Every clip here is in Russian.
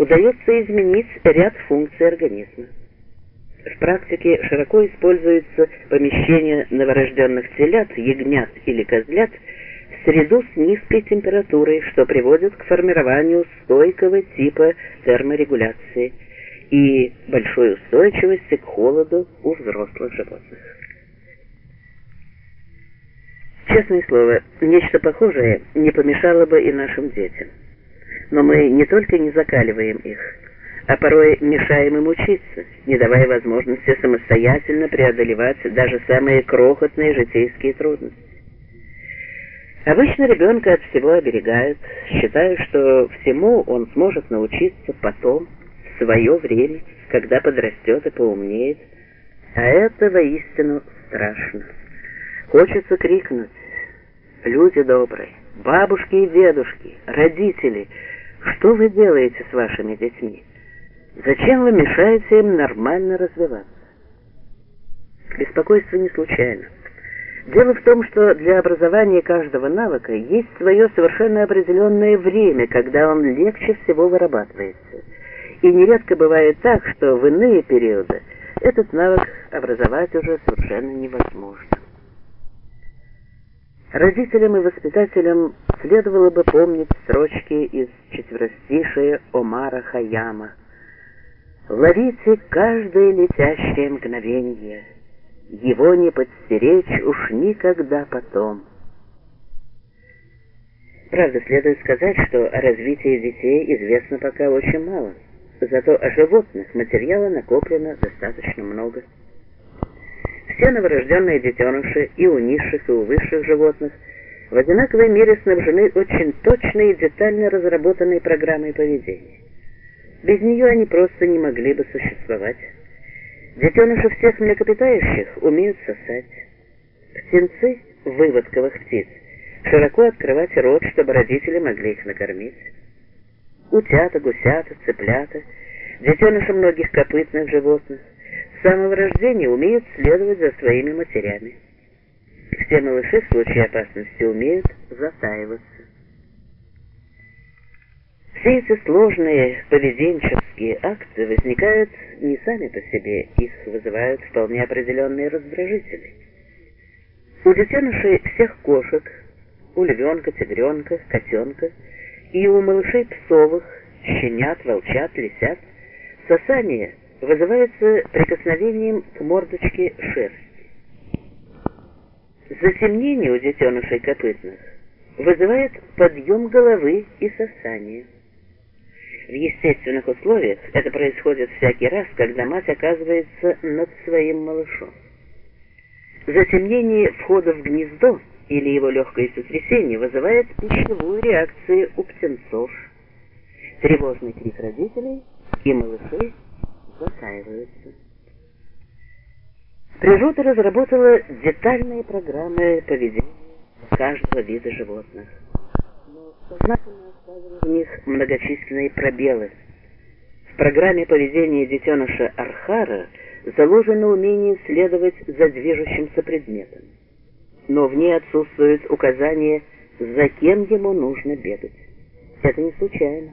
удается изменить ряд функций организма. В практике широко используется помещение новорожденных телят, ягнят или козлят в среду с низкой температурой, что приводит к формированию стойкого типа терморегуляции и большой устойчивости к холоду у взрослых животных. Честное слово, нечто похожее не помешало бы и нашим детям. Но мы не только не закаливаем их, а порой мешаем им учиться, не давая возможности самостоятельно преодолевать даже самые крохотные житейские трудности. Обычно ребенка от всего оберегают, считая, что всему он сможет научиться потом, в свое время, когда подрастет и поумнеет, а это воистину страшно. Хочется крикнуть люди добрые, бабушки и дедушки, родители, что вы делаете с вашими детьми? Зачем вы мешаете им нормально развиваться? Беспокойство не случайно. Дело в том, что для образования каждого навыка есть свое совершенно определенное время, когда он легче всего вырабатывается. И нередко бывает так, что в иные периоды этот навык образовать уже совершенно невозможно. Родителям и воспитателям следовало бы помнить строчки из четверостишия Омара Хаяма. «Ловите каждое летящее мгновенье, его не подстеречь уж никогда потом». Правда, следует сказать, что о развитии детей известно пока очень мало, зато о животных материала накоплено достаточно много. Все новорожденные детеныши и у низших, и у высших животных в одинаковой мере снабжены очень точной и детально разработанной программой поведения. Без нее они просто не могли бы существовать. Детеныши всех млекопитающих умеют сосать. Птенцы, выводковых птиц, широко открывать рот, чтобы родители могли их накормить. Утята, гусята, цыплята, детеныши многих копытных животных, самого рождения умеют следовать за своими матерями. Все малыши в случае опасности умеют затаиваться. Все эти сложные поведенческие акты возникают не сами по себе, их вызывают вполне определенные раздражители. У детенышей всех кошек, у львенка, тигренка, котенка и у малышей псовых, щенят, волчат, лисят, сосание вызывается прикосновением к мордочке шерсти. Затемнение у детенышей копытных вызывает подъем головы и сосание. В естественных условиях это происходит всякий раз, когда мать оказывается над своим малышом. Затемнение входа в гнездо или его легкое сотрясение вызывает пищевую реакцию у птенцов, тревожный крик родителей и малышей засаиваются. Природа разработала детальные программы поведения каждого вида животных, в них многочисленные пробелы. В программе поведения детеныша Архара заложено умение следовать за движущимся предметом, но в ней отсутствует указание, за кем ему нужно бегать. Это не случайно.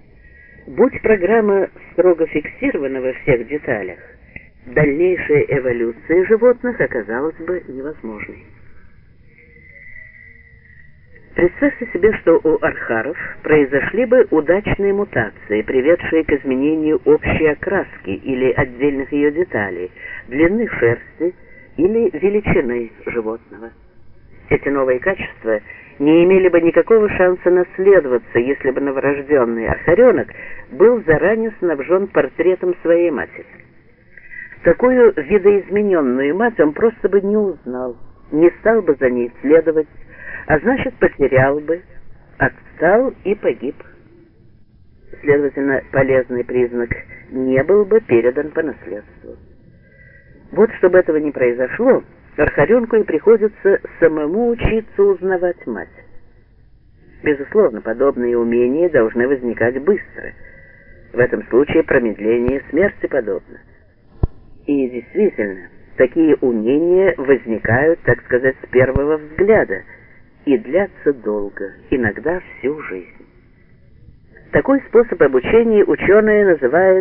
Будь программа строго фиксирована во всех деталях, дальнейшая эволюция животных оказалась бы невозможной. Представьте себе, что у архаров произошли бы удачные мутации, приведшие к изменению общей окраски или отдельных ее деталей, длины шерсти или величины животного. Эти новые качества не имели бы никакого шанса наследоваться, если бы новорожденный архаренок был заранее снабжен портретом своей матери. Такую видоизмененную мать он просто бы не узнал, не стал бы за ней следовать, а значит потерял бы, отстал и погиб. Следовательно, полезный признак не был бы передан по наследству. Вот чтобы этого не произошло, Архаренку и приходится самому учиться узнавать мать. Безусловно, подобные умения должны возникать быстро. В этом случае промедление смерти подобно. И действительно, такие умения возникают, так сказать, с первого взгляда и длятся долго, иногда всю жизнь. Такой способ обучения ученые называют